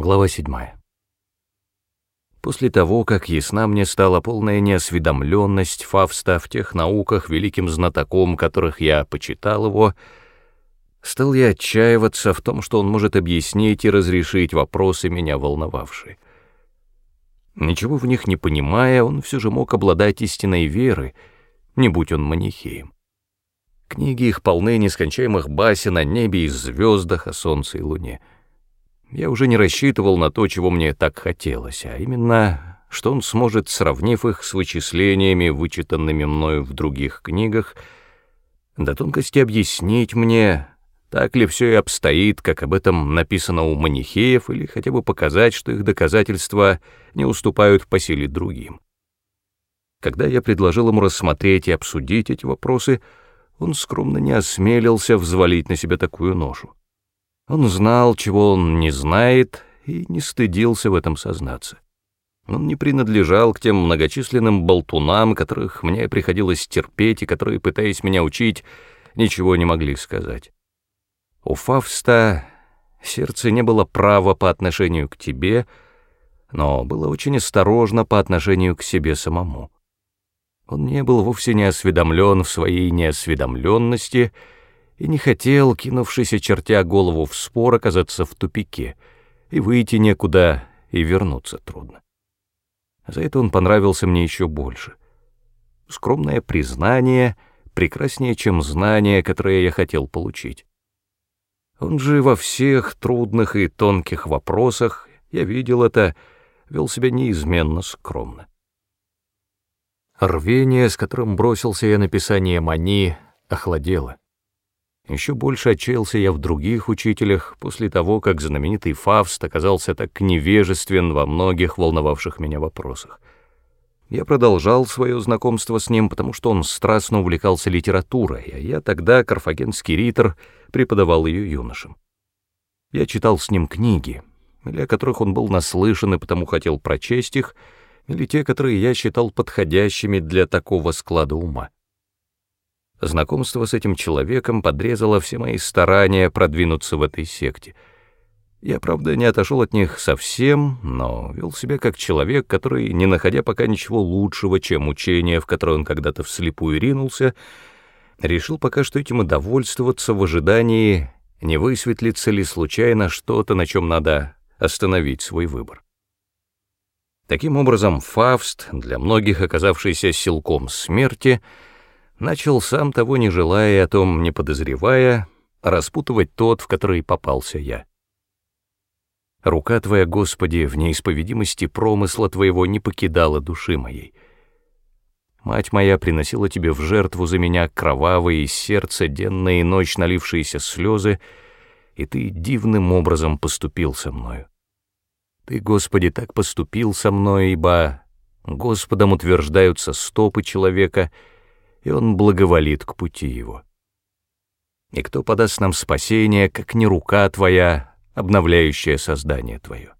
Глава 7. После того, как ясна мне стала полная неосведомленность Фавста в тех науках, великим знатоком которых я почитал его, стал я отчаиваться в том, что он может объяснить и разрешить вопросы, меня волновавшие. Ничего в них не понимая, он все же мог обладать истинной верой, не будь он манихеем. Книги их полны нескончаемых басен о небе и звездах, о солнце и луне — я уже не рассчитывал на то, чего мне так хотелось, а именно, что он сможет, сравнив их с вычислениями, вычитанными мною в других книгах, до тонкости объяснить мне, так ли все и обстоит, как об этом написано у манихеев, или хотя бы показать, что их доказательства не уступают по силе другим. Когда я предложил ему рассмотреть и обсудить эти вопросы, он скромно не осмелился взвалить на себя такую ношу. Он знал, чего он не знает, и не стыдился в этом сознаться. Он не принадлежал к тем многочисленным болтунам, которых мне приходилось терпеть и которые, пытаясь меня учить, ничего не могли сказать. У Фавста сердце не было права по отношению к тебе, но было очень осторожно по отношению к себе самому. Он не был вовсе не осведомлен в своей неосведомленности — и не хотел, кинувшись и чертя голову в спор, оказаться в тупике, и выйти некуда, и вернуться трудно. За это он понравился мне еще больше. Скромное признание прекраснее, чем знание, которое я хотел получить. Он же во всех трудных и тонких вопросах, я видел это, вел себя неизменно скромно. Рвение, с которым бросился я на писание мани, охладело. Еще больше отчаялся я в других учителях после того, как знаменитый Фавст оказался так невежествен во многих волновавших меня вопросах. Я продолжал свое знакомство с ним, потому что он страстно увлекался литературой, а я тогда, карфагенский ритор, преподавал ее юношам. Я читал с ним книги, или о которых он был наслышан и потому хотел прочесть их, или те, которые я считал подходящими для такого склада ума. Знакомство с этим человеком подрезало все мои старания продвинуться в этой секте. Я, правда, не отошел от них совсем, но вел себя как человек, который, не находя пока ничего лучшего, чем учение, в которое он когда-то вслепую ринулся, решил пока что этим и довольствоваться в ожидании, не высветлится ли случайно что-то, на чем надо остановить свой выбор. Таким образом, Фавст, для многих оказавшийся силком смерти, — начал сам того не желая и о том не подозревая, распутывать тот, в который попался я. Рука Твоя, Господи, в неисповедимости промысла Твоего не покидала души моей. Мать моя приносила Тебе в жертву за меня кровавые из сердца денно и ночь налившиеся слезы, и Ты дивным образом поступил со мною. Ты, Господи, так поступил со мной, ибо Господом утверждаются стопы человека — и он благоволит к пути его. И кто подаст нам спасение, как не рука твоя, обновляющая создание твое?